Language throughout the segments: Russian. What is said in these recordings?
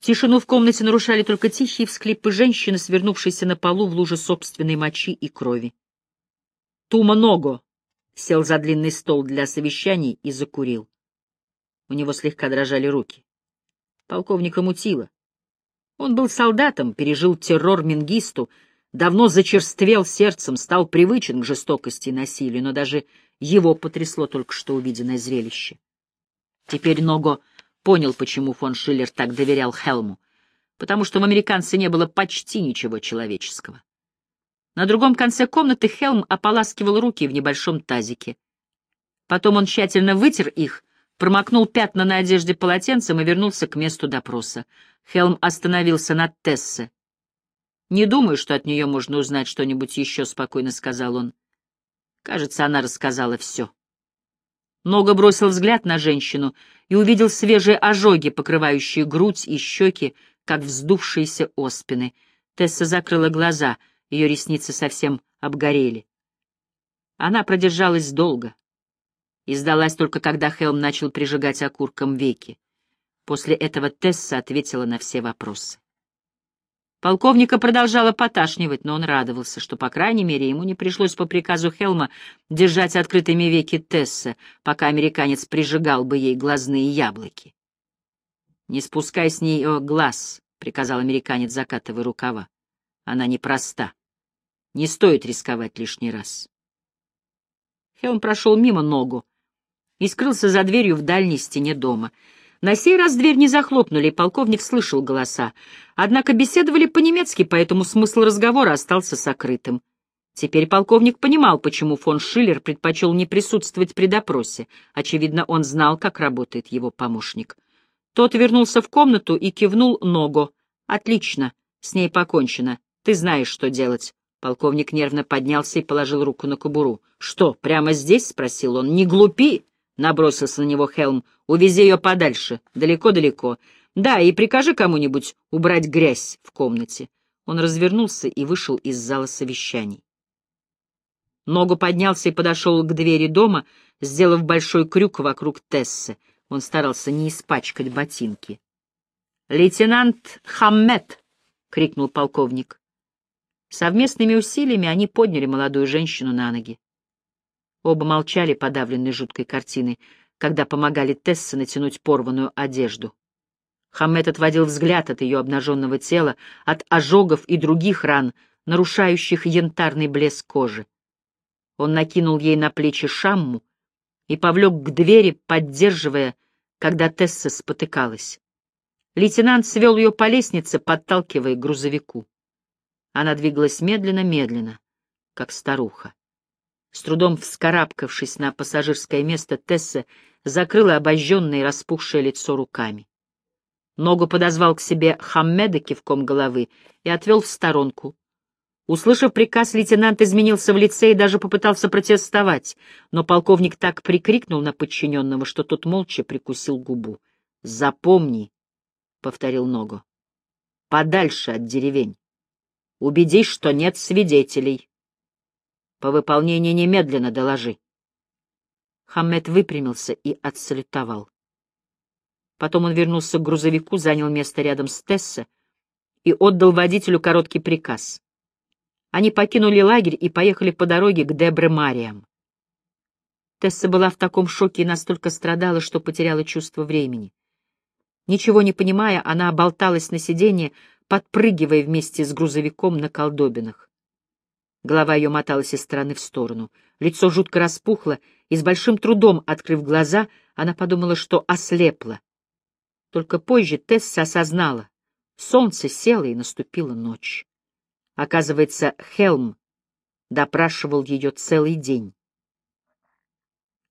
Тишину в комнате нарушали только тихие всклипы женщины, свернувшейся на полу в луже собственной мочи и крови. Тума Ного сел за длинный стол для совещаний и закурил. У него слегка дрожали руки. Полковника мутило. Он был солдатом, пережил террор Мингисту, давно зачерствел сердцем, стал привычен к жестокости и насилию, но даже его потрясло только что увиденное зрелище. Теперь Ного понял, почему фон Шиллер так доверял Хелму, потому что в американце не было почти ничего человеческого. На другом конце комнаты Хелм ополаскивал руки в небольшом тазике. Потом он тщательно вытер их, промокнул пятна на одежде полотенцем и вернулся к месту допроса. Хелм остановился над Тессе. «Не думаю, что от нее можно узнать что-нибудь еще», — спокойно сказал он. Кажется, она рассказала все. Нога бросил взгляд на женщину и увидел свежие ожоги, покрывающие грудь и щеки, как вздувшиеся оспины. Тесса закрыла глаза — ее ресницы совсем обгорели. Она продержалась долго и сдалась только когда Хелм начал прижигать окурком веки. После этого Тесса ответила на все вопросы. Полковника продолжала поташнивать, но он радовался, что, по крайней мере, ему не пришлось по приказу Хелма держать открытыми веки Тесса, пока американец прижигал бы ей глазные яблоки. «Не спускай с нее глаз», — приказал американец, закатывая рукава. «Она непроста. Не стоит рисковать лишний раз. Хелм прошел мимо ногу и скрылся за дверью в дальней стене дома. На сей раз дверь не захлопнули, и полковник слышал голоса. Однако беседовали по-немецки, поэтому смысл разговора остался сокрытым. Теперь полковник понимал, почему фон Шиллер предпочел не присутствовать при допросе. Очевидно, он знал, как работает его помощник. Тот вернулся в комнату и кивнул ногу. «Отлично, с ней покончено. Ты знаешь, что делать. Полковник нервно поднялся и положил руку на кобуру. «Что, прямо здесь?» — спросил он. «Не глупи!» — набросился на него Хелм. «Увези ее подальше, далеко-далеко. Да, и прикажи кому-нибудь убрать грязь в комнате». Он развернулся и вышел из зала совещаний. Ногу поднялся и подошел к двери дома, сделав большой крюк вокруг Тессы. Он старался не испачкать ботинки. «Лейтенант Хаммет!» — крикнул полковник. Совместными усилиями они подняли молодую женщину на ноги. Оба молчали, подавленные жуткой картиной, когда помогали Тессе натянуть порванную одежду. Хаммед отводил взгляд от ее обнаженного тела, от ожогов и других ран, нарушающих янтарный блеск кожи. Он накинул ей на плечи шамму и повлек к двери, поддерживая, когда Тесса спотыкалась. Лейтенант свел ее по лестнице, подталкивая к грузовику. Она двигалась медленно-медленно, как старуха. С трудом вскарабкавшись на пассажирское место, Тесса закрыла обожженное и распухшее лицо руками. Ногу подозвал к себе Хаммеда кивком головы и отвел в сторонку. Услышав приказ, лейтенант изменился в лице и даже попытался протестовать, но полковник так прикрикнул на подчиненного, что тот молча прикусил губу. «Запомни», — повторил Ногу, — «подальше от деревень. Убедись, что нет свидетелей. По выполнении немедленно доложи. Хаммед выпрямился и отсалютовал. Потом он вернулся к грузовику, занял место рядом с Тесса и отдал водителю короткий приказ. Они покинули лагерь и поехали по дороге к Дебре-Мариям. Тесса была в таком шоке и настолько страдала, что потеряла чувство времени. Ничего не понимая, она болталась на сиденье, подпрыгивая вместе с грузовиком на колдобинах. Голова ее моталась из стороны в сторону. Лицо жутко распухло, и с большим трудом, открыв глаза, она подумала, что ослепла. Только позже Тесса осознала. Солнце село, и наступила ночь. Оказывается, Хелм допрашивал ее целый день.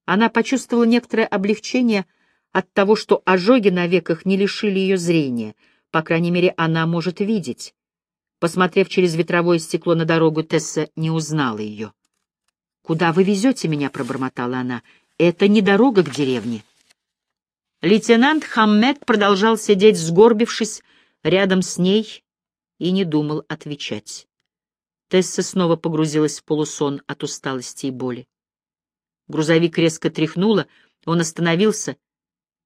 Она почувствовала некоторое облегчение от того, что ожоги на веках не лишили ее зрения — по крайней мере, она может видеть. Посмотрев через ветровое стекло на дорогу, Тесса не узнала ее. «Куда вы везете меня?» — пробормотала она. «Это не дорога к деревне». Лейтенант Хаммед продолжал сидеть, сгорбившись, рядом с ней и не думал отвечать. Тесса снова погрузилась в полусон от усталости и боли. Грузовик резко тряхнуло, он остановился,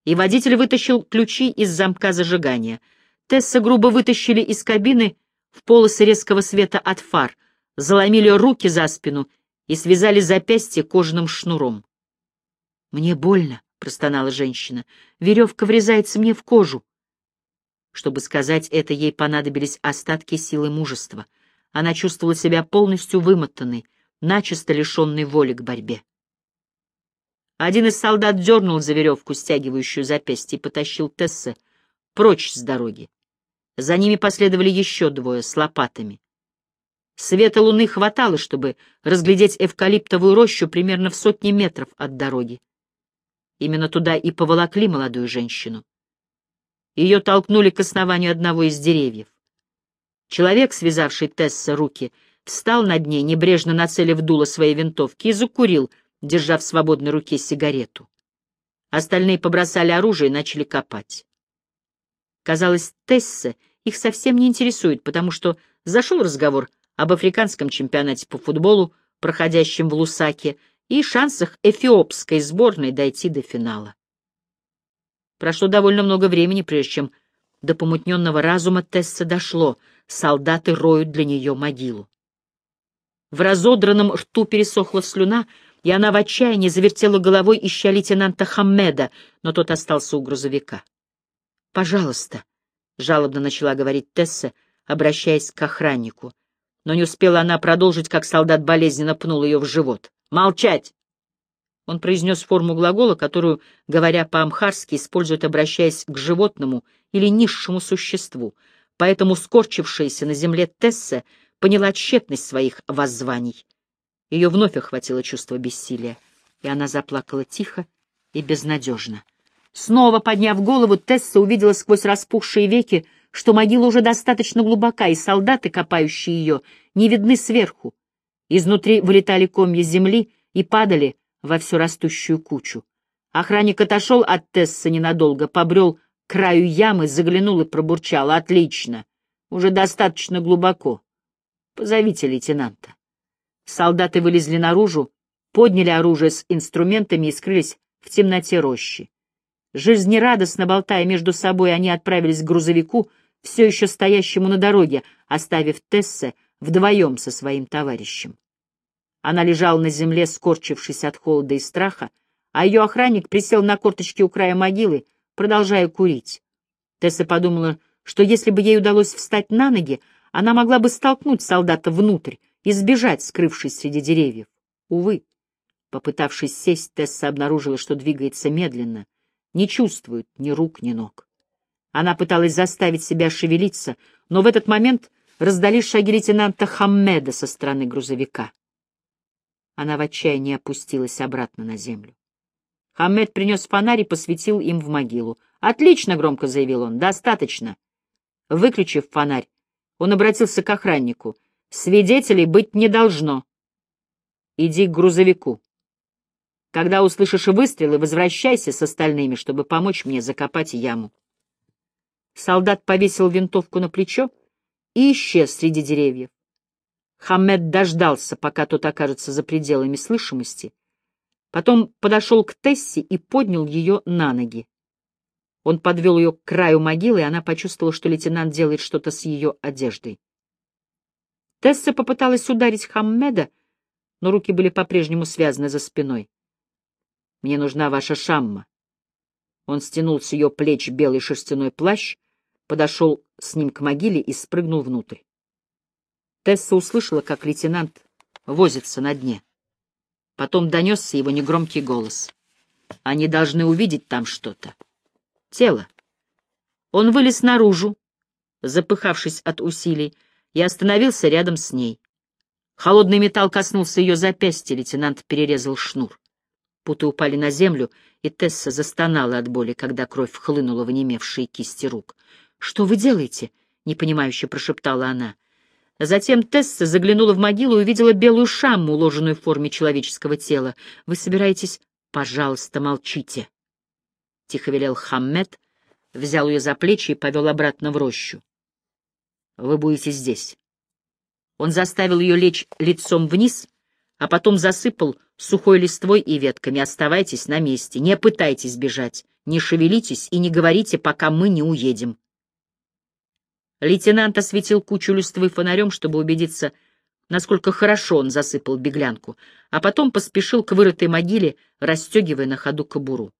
и водитель вытащил ключи из замка зажигания — Тесса грубо вытащили из кабины в полосы резкого света от фар, заломили руки за спину и связали запястье кожаным шнуром. «Мне больно», — простонала женщина. «Веревка врезается мне в кожу». Чтобы сказать это, ей понадобились остатки силы мужества. Она чувствовала себя полностью вымотанной, начисто лишенной воли к борьбе. Один из солдат дернул за веревку, стягивающую запястье, и потащил Тессе прочь с дороги. За ними последовали еще двое с лопатами. Света луны хватало, чтобы разглядеть эвкалиптовую рощу примерно в сотне метров от дороги. Именно туда и поволокли молодую женщину. Ее толкнули к основанию одного из деревьев. Человек, связавший Тесса руки, встал над ней, небрежно нацелив дуло своей винтовки, и закурил, держа в свободной руке сигарету. Остальные побросали оружие и начали копать. Казалось, Тессе их совсем не интересует, потому что зашел разговор об африканском чемпионате по футболу, проходящем в Лусаке, и шансах эфиопской сборной дойти до финала. Прошло довольно много времени, прежде чем до помутненного разума Тесса дошло, солдаты роют для нее могилу. В разодранном рту пересохла слюна, и она в отчаянии завертела головой, ища лейтенанта Хаммеда, но тот остался у грузовика. «Пожалуйста», — жалобно начала говорить Тесса, обращаясь к охраннику. Но не успела она продолжить, как солдат болезненно пнул ее в живот. «Молчать!» Он произнес форму глагола, которую, говоря по-амхарски, используют, обращаясь к животному или низшему существу. Поэтому скорчившаяся на земле Тесса поняла тщетность своих воззваний. Ее вновь охватило чувство бессилия, и она заплакала тихо и безнадежно. Снова подняв голову, Тесса увидела сквозь распухшие веки, что могила уже достаточно глубока, и солдаты, копающие ее, не видны сверху. Изнутри вылетали комья земли и падали во всю растущую кучу. Охранник отошел от Тесса ненадолго, побрел к краю ямы, заглянул и пробурчал. «Отлично! Уже достаточно глубоко. Позовите лейтенанта». Солдаты вылезли наружу, подняли оружие с инструментами и скрылись в темноте рощи. Жизнерадостно болтая между собой, они отправились к грузовику, все еще стоящему на дороге, оставив Тессе вдвоем со своим товарищем. Она лежала на земле, скорчившись от холода и страха, а ее охранник присел на корточки у края могилы, продолжая курить. Тесса подумала, что если бы ей удалось встать на ноги, она могла бы столкнуть солдата внутрь и сбежать, скрывшись среди деревьев. Увы, попытавшись сесть, Тесса обнаружила, что двигается медленно — не чувствует ни рук, ни ног. Она пыталась заставить себя шевелиться, но в этот момент раздались шаги лейтенанта Хаммеда со стороны грузовика. Она в отчаянии опустилась обратно на землю. Хаммед принес фонарь и посветил им в могилу. «Отлично!» — громко заявил он. «Достаточно!» Выключив фонарь, он обратился к охраннику. «Свидетелей быть не должно. Иди к грузовику». Когда услышишь выстрелы, возвращайся с остальными, чтобы помочь мне закопать яму. Солдат повесил винтовку на плечо и исчез среди деревьев. Хамед дождался, пока тот окажется за пределами слышимости, потом подошел к Тессе и поднял ее на ноги. Он подвел ее к краю могилы, и она почувствовала, что лейтенант делает что-то с ее одеждой. Тесса попыталась ударить Хаммеда, но руки были по-прежнему связаны за спиной. Мне нужна ваша шамма. Он стянул с ее плеч белый шерстяной плащ, подошел с ним к могиле и спрыгнул внутрь. Тесса услышала, как лейтенант возится на дне. Потом донесся его негромкий голос. Они должны увидеть там что-то. Тело. Он вылез наружу, запыхавшись от усилий, и остановился рядом с ней. Холодный металл коснулся ее запястья, лейтенант перерезал шнур. Путы упали на землю, и Тесса застонала от боли, когда кровь хлынула в онемевшие кисти рук. «Что вы делаете?» — непонимающе прошептала она. Затем Тесса заглянула в могилу и увидела белую шамму, уложенную в форме человеческого тела. «Вы собираетесь...» «Пожалуйста, молчите!» — тихо велел Хаммед, взял ее за плечи и повел обратно в рощу. «Вы будете здесь». Он заставил ее лечь лицом вниз, а потом засыпал сухой листвой и ветками. Оставайтесь на месте, не пытайтесь бежать, не шевелитесь и не говорите, пока мы не уедем. Лейтенант осветил кучу листвы фонарем, чтобы убедиться, насколько хорошо он засыпал беглянку, а потом поспешил к вырытой могиле, расстегивая на ходу кобуру.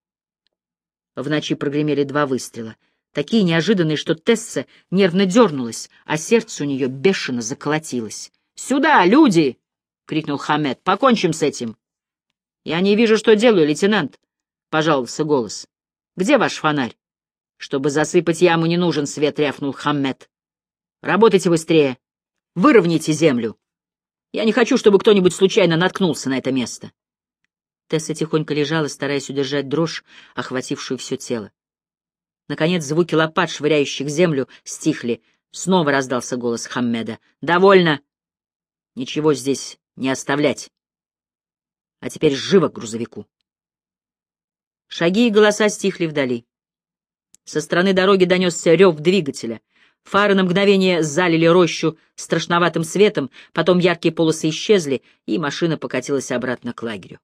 В ночи прогремели два выстрела, такие неожиданные, что Тесса нервно дернулась, а сердце у нее бешено заколотилось. «Сюда, люди!» — крикнул Хамед. «Покончим с этим!» «Я не вижу, что делаю, лейтенант», — пожаловался голос. «Где ваш фонарь?» «Чтобы засыпать яму, не нужен свет», — рявкнул Хаммед. «Работайте быстрее. Выровняйте землю. Я не хочу, чтобы кто-нибудь случайно наткнулся на это место». Тесса тихонько лежала, стараясь удержать дрожь, охватившую все тело. Наконец звуки лопат, швыряющих землю, стихли. Снова раздался голос Хаммеда. «Довольно! Ничего здесь не оставлять. А теперь живо к грузовику!» Шаги и голоса стихли вдали. Со стороны дороги донесся рев двигателя. Фары на мгновение залили рощу страшноватым светом, потом яркие полосы исчезли, и машина покатилась обратно к лагерю.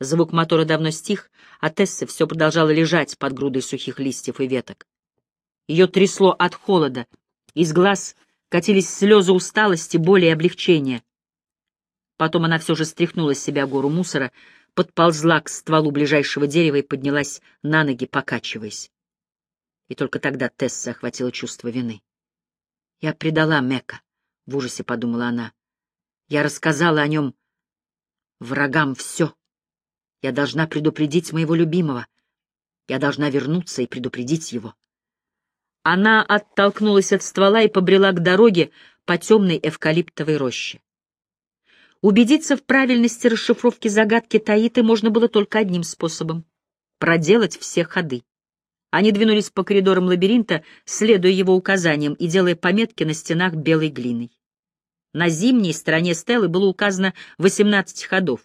Звук мотора давно стих, а Тесса все продолжала лежать под грудой сухих листьев и веток. Ее трясло от холода, из глаз катились слезы усталости, боли и облегчения. Потом она все же стряхнула с себя гору мусора, подползла к стволу ближайшего дерева и поднялась на ноги, покачиваясь. И только тогда Тесса охватила чувство вины. «Я предала Мека», — в ужасе подумала она. «Я рассказала о нем врагам все. Я должна предупредить моего любимого. Я должна вернуться и предупредить его». Она оттолкнулась от ствола и побрела к дороге по темной эвкалиптовой роще. Убедиться в правильности расшифровки загадки Таиты можно было только одним способом — проделать все ходы. Они двинулись по коридорам лабиринта, следуя его указаниям и делая пометки на стенах белой глиной. На зимней стороне стелы было указано 18 ходов.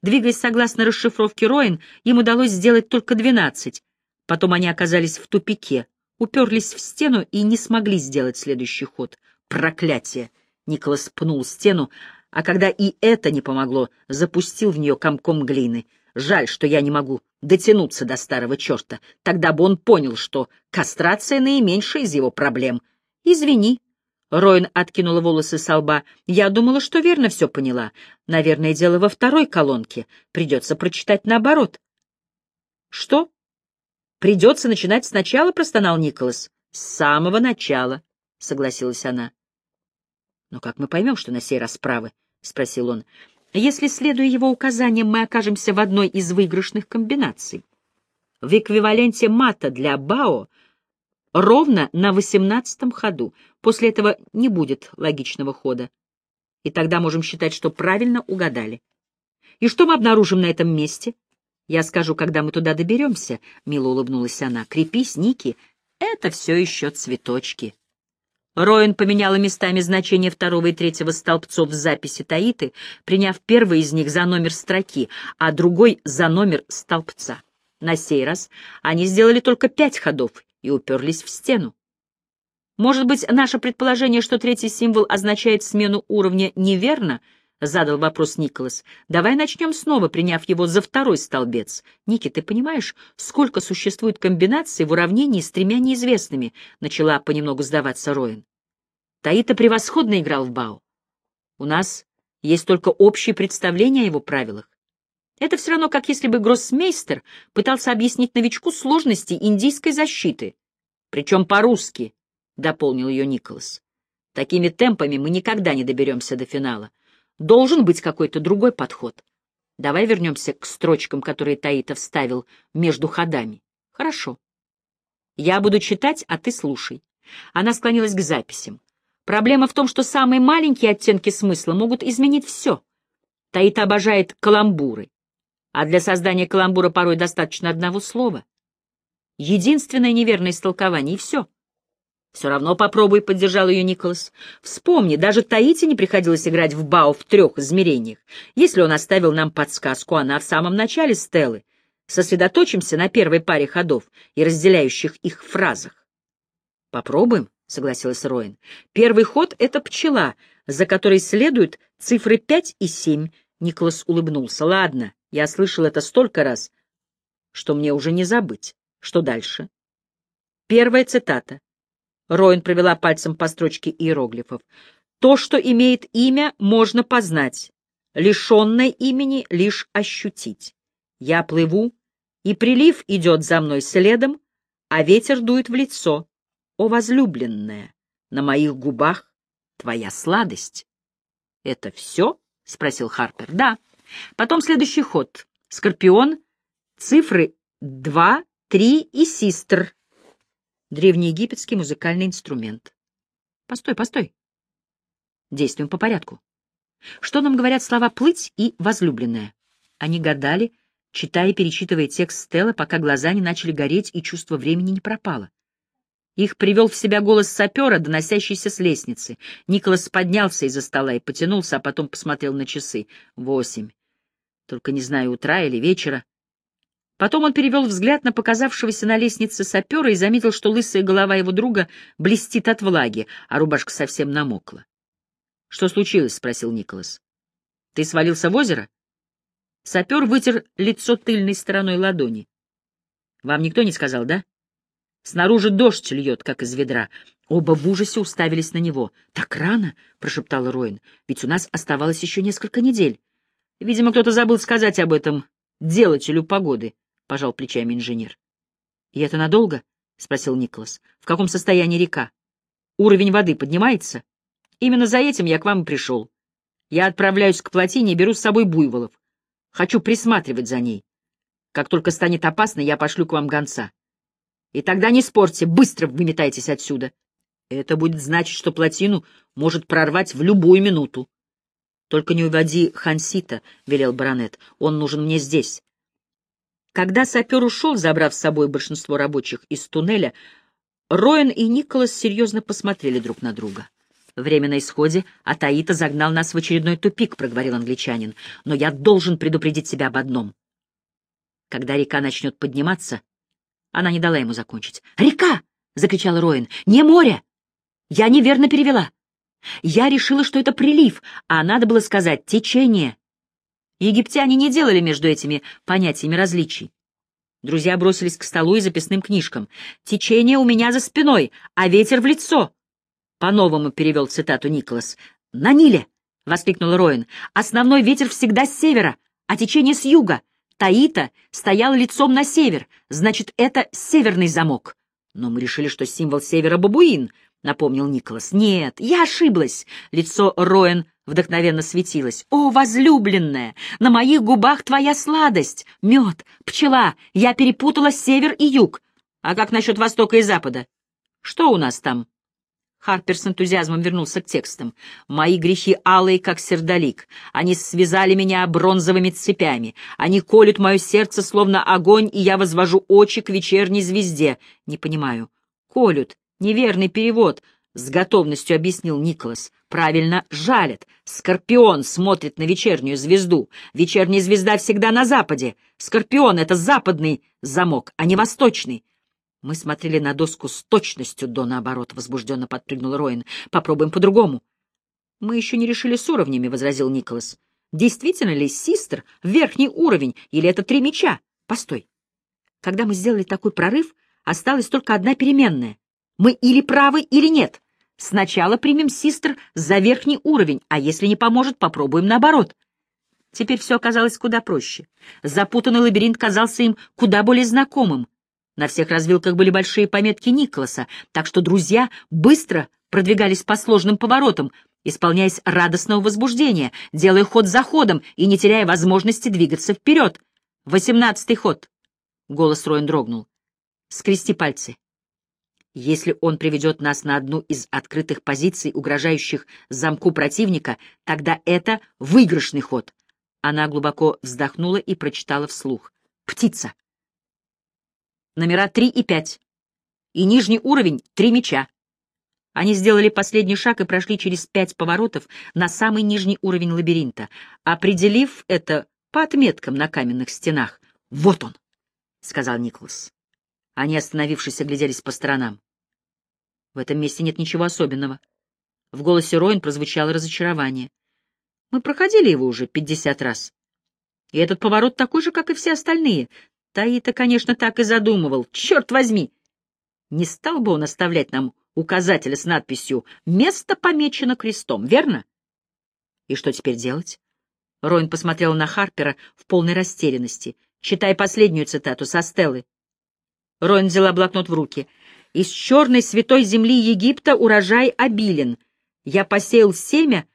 Двигаясь согласно расшифровке Роин, им удалось сделать только 12. Потом они оказались в тупике, уперлись в стену и не смогли сделать следующий ход. Проклятие! Николас пнул стену, а когда и это не помогло, запустил в нее комком глины. Жаль, что я не могу дотянуться до старого черта. Тогда бы он понял, что кастрация наименьшая из его проблем. Извини. Роин откинула волосы со лба. Я думала, что верно все поняла. Наверное, дело во второй колонке. Придется прочитать наоборот. Что? Придется начинать сначала, простонал Николас. С самого начала, согласилась она. Но как мы поймем, что на сей раз правы? — спросил он. «Если, следуя его указаниям, мы окажемся в одной из выигрышных комбинаций, в эквиваленте мата для Бао ровно на восемнадцатом ходу. После этого не будет логичного хода. И тогда можем считать, что правильно угадали. И что мы обнаружим на этом месте? Я скажу, когда мы туда доберемся, — мило улыбнулась она. Крепись, Ники, это все еще цветочки. Роин поменяла местами значения второго и третьего столбцов в записи Таиты, приняв первый из них за номер строки, а другой — за номер столбца. На сей раз они сделали только пять ходов и уперлись в стену. «Может быть, наше предположение, что третий символ означает смену уровня, неверно?» — задал вопрос Николас. «Давай начнем снова, приняв его за второй столбец. Ники, ты понимаешь, сколько существует комбинаций в уравнении с тремя неизвестными?» — начала понемногу сдаваться Роин. Таита превосходно играл в Бао. У нас есть только общее представление о его правилах. Это все равно, как если бы гроссмейстер пытался объяснить новичку сложности индийской защиты. Причем по-русски, — дополнил ее Николас. Такими темпами мы никогда не доберемся до финала. Должен быть какой-то другой подход. Давай вернемся к строчкам, которые Таита вставил между ходами. Хорошо. Я буду читать, а ты слушай. Она склонилась к записям. Проблема в том, что самые маленькие оттенки смысла могут изменить все. Таита обожает каламбуры, а для создания каламбура порой достаточно одного слова. Единственное неверное истолкование, и все. Все равно попробуй, — поддержал ее Николас. Вспомни, даже Таите не приходилось играть в Бао в трех измерениях. Если он оставил нам подсказку, она в самом начале Стеллы. Сосредоточимся на первой паре ходов и разделяющих их фразах. Попробуем? — согласилась Роин. «Первый ход — это пчела, за которой следуют цифры пять и семь». Николас улыбнулся. «Ладно, я слышал это столько раз, что мне уже не забыть. Что дальше?» Первая цитата. Роин провела пальцем по строчке иероглифов. То, что имеет имя, можно познать. Лишенное имени лишь ощутить. Я плыву, и прилив идет за мной следом, а ветер дует в лицо. О, возлюбленная, на моих губах твоя сладость. — Это все? — спросил Харпер. — Да. Потом следующий ход. Скорпион, цифры два, три и систр. Древнеегипетский музыкальный инструмент. Постой, постой. Действуем по порядку. Что нам говорят слова «плыть» и «возлюбленная»? Они гадали, читая и перечитывая текст Стелла, пока глаза не начали гореть и чувство времени не пропало. Их привел в себя голос сапера, доносящийся с лестницы. Николас поднялся из-за стола и потянулся, а потом посмотрел на часы. Восемь. Только не знаю, утра или вечера. Потом он перевел взгляд на показавшегося на лестнице сапера и заметил, что лысая голова его друга блестит от влаги, а рубашка совсем намокла. — Что случилось? — спросил Николас. — Ты свалился в озеро? Сапер вытер лицо тыльной стороной ладони. — Вам никто не сказал, да? — Снаружи дождь льет, как из ведра. Оба в ужасе уставились на него. «Так рано?» — прошептал Роин. «Ведь у нас оставалось еще несколько недель». «Видимо, кто-то забыл сказать об этом делателю погоды», — пожал плечами инженер. «И это надолго?» — спросил Николас. «В каком состоянии река? Уровень воды поднимается?» «Именно за этим я к вам и пришел. Я отправляюсь к плотине и беру с собой буйволов. Хочу присматривать за ней. Как только станет опасно, я пошлю к вам гонца. И тогда не спорьте, быстро выметайтесь отсюда. Это будет значить, что плотину может прорвать в любую минуту. Только не уводи Хансита, — велел баронет. Он нужен мне здесь. Когда сапер ушел, забрав с собой большинство рабочих из туннеля, Роэн и Николас серьезно посмотрели друг на друга. «Время на исходе, а Таита загнал нас в очередной тупик», — проговорил англичанин. «Но я должен предупредить себя об одном. Когда река начнет подниматься, она не дала ему закончить. «Река!» — закричал Роин. «Не море!» «Я неверно перевела. Я решила, что это прилив, а надо было сказать «течение». Египтяне не делали между этими понятиями различий. Друзья бросились к столу и записным книжкам. «Течение у меня за спиной, а ветер в лицо!» По-новому перевел цитату Николас. «На Ниле!» — воскликнул Роин. «Основной ветер всегда с севера, а течение с юга. Таита стоял лицом на север, значит, это северный замок. Но мы решили, что символ севера — бабуин, — напомнил Николас. Нет, я ошиблась. Лицо Роэн вдохновенно светилось. О, возлюбленная, на моих губах твоя сладость, мед, пчела. Я перепутала север и юг. А как насчет востока и запада? Что у нас там? Харпер с энтузиазмом вернулся к текстам. «Мои грехи алые, как сердолик. Они связали меня бронзовыми цепями. Они колют мое сердце, словно огонь, и я возвожу очи к вечерней звезде. Не понимаю. Колют. Неверный перевод», — с готовностью объяснил Николас. «Правильно, жалят. Скорпион смотрит на вечернюю звезду. Вечерняя звезда всегда на западе. Скорпион — это западный замок, а не восточный. Мы смотрели на доску с точностью до наоборот, — возбужденно подпрыгнул Роин. Попробуем по-другому. Мы еще не решили с уровнями, — возразил Николас. Действительно ли систер — верхний уровень, или это три меча? Постой. Когда мы сделали такой прорыв, осталась только одна переменная. Мы или правы, или нет. Сначала примем систер за верхний уровень, а если не поможет, попробуем наоборот. Теперь все оказалось куда проще. Запутанный лабиринт казался им куда более знакомым. На всех развилках были большие пометки Николаса, так что друзья быстро продвигались по сложным поворотам, исполняясь радостного возбуждения, делая ход за ходом и не теряя возможности двигаться вперед. «Восемнадцатый ход!» — голос Роин дрогнул. «Скрести пальцы. Если он приведет нас на одну из открытых позиций, угрожающих замку противника, тогда это выигрышный ход». Она глубоко вздохнула и прочитала вслух. «Птица!» номера 3 и 5. И нижний уровень — три меча. Они сделали последний шаг и прошли через пять поворотов на самый нижний уровень лабиринта, определив это по отметкам на каменных стенах. «Вот он!» — сказал Николас. Они, остановившись, огляделись по сторонам. В этом месте нет ничего особенного. В голосе Роин прозвучало разочарование. Мы проходили его уже пятьдесят раз. И этот поворот такой же, как и все остальные. Таита, конечно, так и задумывал. Черт возьми! Не стал бы он оставлять нам указателя с надписью «Место помечено крестом», верно? И что теперь делать? Ройн посмотрел на Харпера в полной растерянности. «Читай последнюю цитату со Стеллы». Ройн взяла блокнот в руки. «Из черной святой земли Египта урожай обилен. Я посеял семя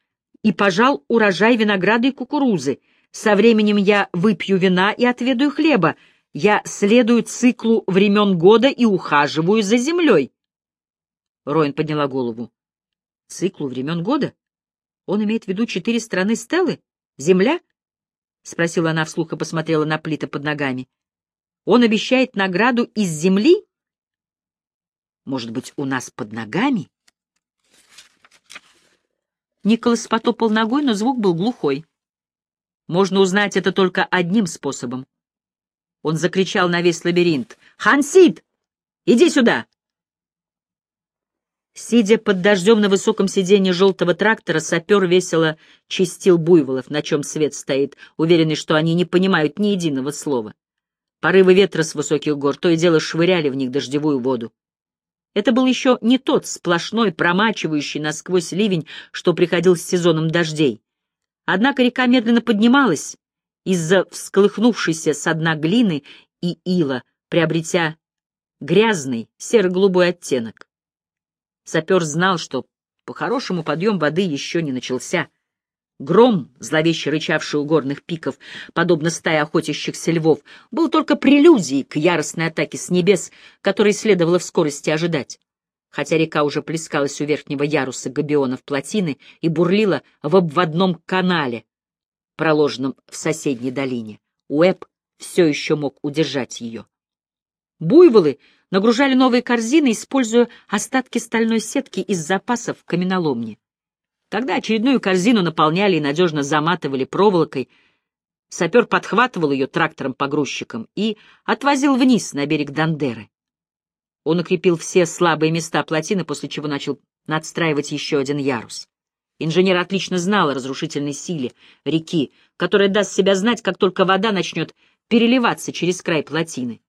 и пожал урожай винограда и кукурузы. Со временем я выпью вина и отведаю хлеба. Я следую циклу времен года и ухаживаю за землей. Роин подняла голову. Циклу времен года? Он имеет в виду четыре страны Стеллы? Земля? — спросила она вслух и посмотрела на плиты под ногами. Он обещает награду из земли? Может быть, у нас под ногами? Николас потопал ногой, но звук был глухой. Можно узнать это только одним способом. Он закричал на весь лабиринт. «Хансид! Иди сюда!» Сидя под дождем на высоком сиденье желтого трактора, сапер весело чистил буйволов, на чем свет стоит, уверенный, что они не понимают ни единого слова. Порывы ветра с высоких гор то и дело швыряли в них дождевую воду. Это был еще не тот сплошной, промачивающий насквозь ливень, что приходил с сезоном дождей. Однако река медленно поднималась из-за всколыхнувшейся со дна глины и ила, приобретя грязный серо-голубой оттенок. Сапер знал, что по-хорошему подъем воды еще не начался. Гром, зловеще рычавший у горных пиков, подобно стае охотящихся львов, был только прелюдией к яростной атаке с небес, которой следовало в скорости ожидать. Хотя река уже плескалась у верхнего яруса габионов плотины и бурлила в обводном канале, проложенном в соседней долине, Уэб все еще мог удержать ее. Буйволы нагружали новые корзины, используя остатки стальной сетки из запасов в каменоломне. Когда очередную корзину наполняли и надежно заматывали проволокой, сапер подхватывал ее трактором-погрузчиком и отвозил вниз на берег Дандеры. Он укрепил все слабые места плотины, после чего начал надстраивать еще один ярус. Инженер отлично знал о разрушительной силе реки, которая даст себя знать, как только вода начнет переливаться через край плотины.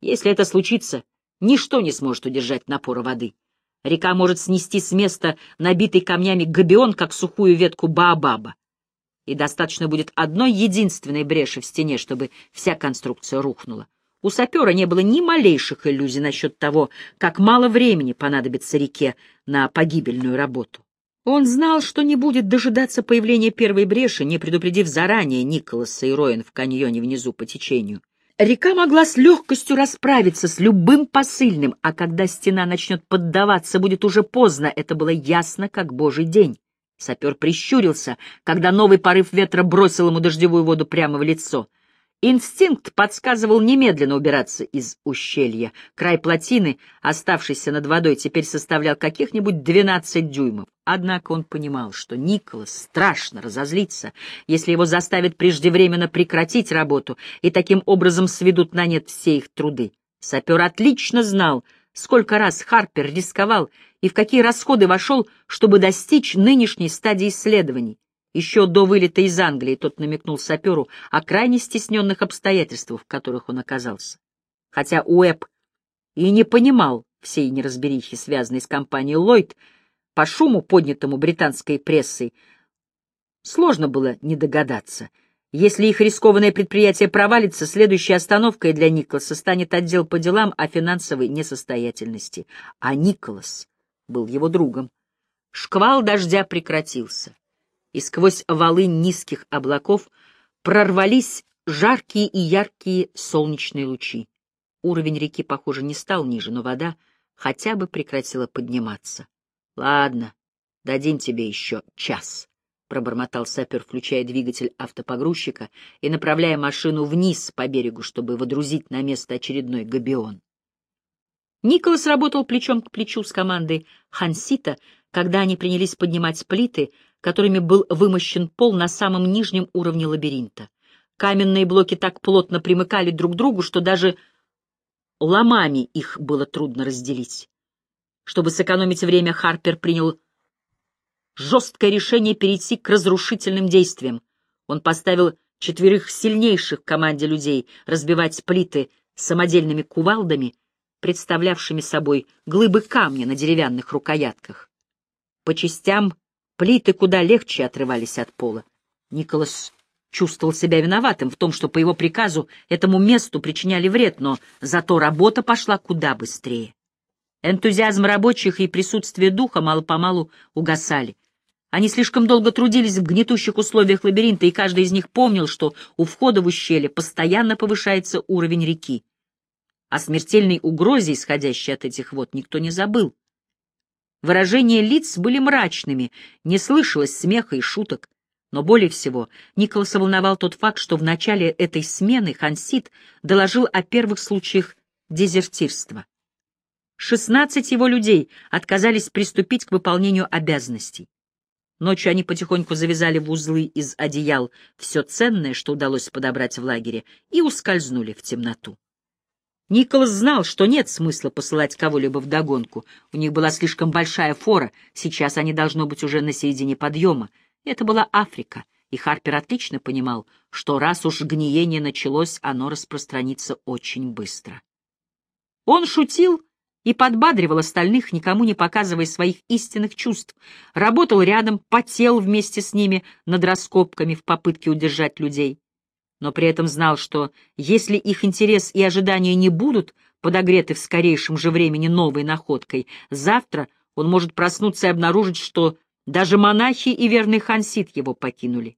Если это случится, ничто не сможет удержать напора воды. Река может снести с места набитый камнями габион, как сухую ветку баобаба. И достаточно будет одной единственной бреши в стене, чтобы вся конструкция рухнула. У сапера не было ни малейших иллюзий насчет того, как мало времени понадобится реке на погибельную работу. Он знал, что не будет дожидаться появления первой бреши, не предупредив заранее Николаса и Роин в каньоне внизу по течению. Река могла с легкостью расправиться с любым посыльным, а когда стена начнет поддаваться, будет уже поздно, это было ясно, как божий день. Сапер прищурился, когда новый порыв ветра бросил ему дождевую воду прямо в лицо — Инстинкт подсказывал немедленно убираться из ущелья. Край плотины, оставшийся над водой, теперь составлял каких-нибудь двенадцать дюймов. Однако он понимал, что Николас страшно разозлится, если его заставят преждевременно прекратить работу и таким образом сведут на нет все их труды. Сапер отлично знал, сколько раз Харпер рисковал и в какие расходы вошел, чтобы достичь нынешней стадии исследований. Еще до вылета из Англии тот намекнул саперу о крайне стесненных обстоятельствах, в которых он оказался. Хотя Уэб и не понимал всей неразберихи, связанной с компанией Ллойд, по шуму, поднятому британской прессой, сложно было не догадаться. Если их рискованное предприятие провалится, следующей остановкой для Николаса станет отдел по делам о финансовой несостоятельности. А Николас был его другом. Шквал дождя прекратился и сквозь валы низких облаков прорвались жаркие и яркие солнечные лучи. Уровень реки, похоже, не стал ниже, но вода хотя бы прекратила подниматься. — Ладно, дадим тебе еще час, — пробормотал сапер, включая двигатель автопогрузчика и направляя машину вниз по берегу, чтобы водрузить на место очередной габион. Николас работал плечом к плечу с командой Хансита, когда они принялись поднимать плиты, которыми был вымощен пол на самом нижнем уровне лабиринта. Каменные блоки так плотно примыкали друг к другу, что даже ломами их было трудно разделить. Чтобы сэкономить время, Харпер принял жесткое решение перейти к разрушительным действиям. Он поставил четверых сильнейших в команде людей разбивать плиты самодельными кувалдами, представлявшими собой глыбы камня на деревянных рукоятках. По частям плиты куда легче отрывались от пола. Николас чувствовал себя виноватым в том, что по его приказу этому месту причиняли вред, но зато работа пошла куда быстрее. Энтузиазм рабочих и присутствие духа мало-помалу угасали. Они слишком долго трудились в гнетущих условиях лабиринта, и каждый из них помнил, что у входа в ущелье постоянно повышается уровень реки. О смертельной угрозе, исходящей от этих вод, никто не забыл. Выражения лиц были мрачными, не слышалось смеха и шуток. Но более всего Николаса волновал тот факт, что в начале этой смены Хансит доложил о первых случаях дезертирства. Шестнадцать его людей отказались приступить к выполнению обязанностей. Ночью они потихоньку завязали в узлы из одеял все ценное, что удалось подобрать в лагере, и ускользнули в темноту. Николас знал, что нет смысла посылать кого-либо вдогонку. У них была слишком большая фора, сейчас они должно быть уже на середине подъема. Это была Африка, и Харпер отлично понимал, что раз уж гниение началось, оно распространится очень быстро. Он шутил и подбадривал остальных, никому не показывая своих истинных чувств, работал рядом, потел вместе с ними над раскопками в попытке удержать людей. Но при этом знал, что если их интерес и ожидания не будут подогреты в скорейшем же времени новой находкой, завтра он может проснуться и обнаружить, что даже монахи и верный хансит его покинули.